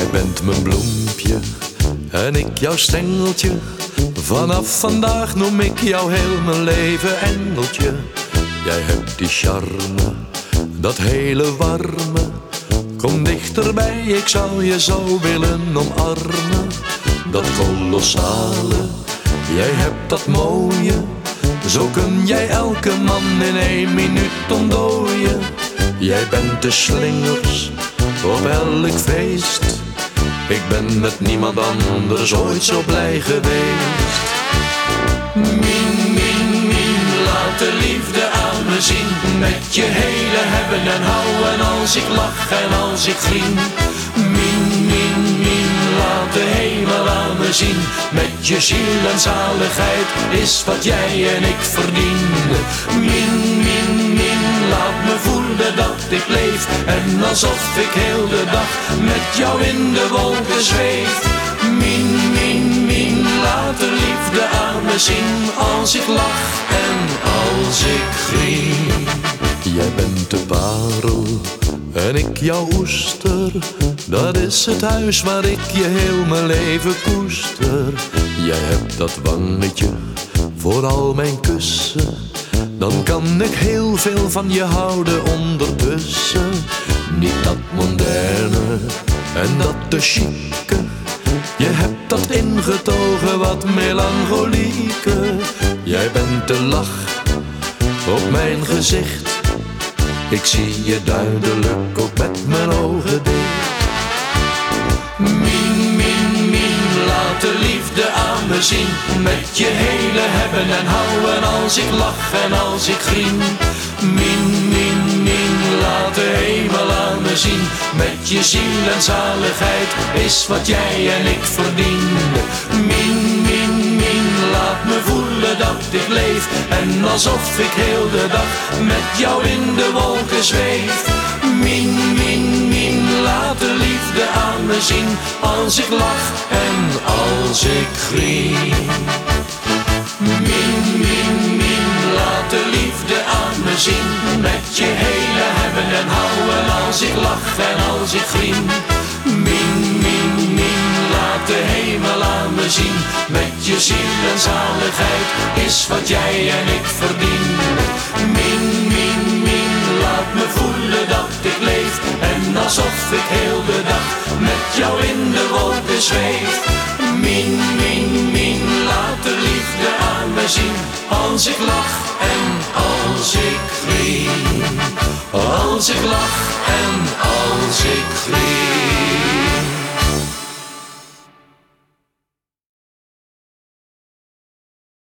bent mijn bloempje en ik jouw stengeltje. Vanaf vandaag noem ik jou heel mijn leven engeltje. Jij hebt die charme, dat hele warme. Kom dichterbij, ik zou je zo willen omarmen. Dat kolossale, jij hebt dat mooie. Zo kun jij elke man in één minuut ontdooien. Jij bent de slingers op elk feest. Ik ben met niemand anders ooit zo blij geweest. Min, min, min, laat de liefde aan me zien. Met je hele hebben en houden als ik lach en als ik grien. Min, min, min, laat de hemel aan me zien. Met je ziel en zaligheid is wat jij en ik verdien. Ik leef. En alsof ik heel de dag met jou in de wolken zweef. Min, min, min, laat de liefde aan me zien. Als ik lach en als ik grien. Jij bent de parel en ik jouw oester. Dat is het huis waar ik je heel mijn leven koester. Jij hebt dat wangetje voor al mijn kussen. Dan kan ik heel veel van je houden ondertussen. Niet dat moderne en dat te chique. Je hebt dat ingetogen wat melancholieke. Jij bent de lach op mijn gezicht. Ik zie je duidelijk ook met mijn ogen dicht. Met je hele hebben en houden als ik lach en als ik grien. Min, min, min, laat de hemel aan me zien. Met je ziel en zaligheid is wat jij en ik verdien. Min, min, min, laat me voelen dat ik leef. En alsof ik heel de dag met jou in de wolken zweef. Min, min, min, laat de liefde aan me zien. Als ik lach en als ik grien. Min, min, min, laat de liefde aan me zien. Met je hele hebben en houden als ik lach en als ik grien. Min, min, min, laat de hemel aan me zien. Met je ziel en zaligheid is wat jij en ik verdien. Min, min, min, laat me voelen dat ik leef. En alsof ik heel de dag met jou in de wolken zweef. Als ik lach en als ik green. Als ik lach en als ik green.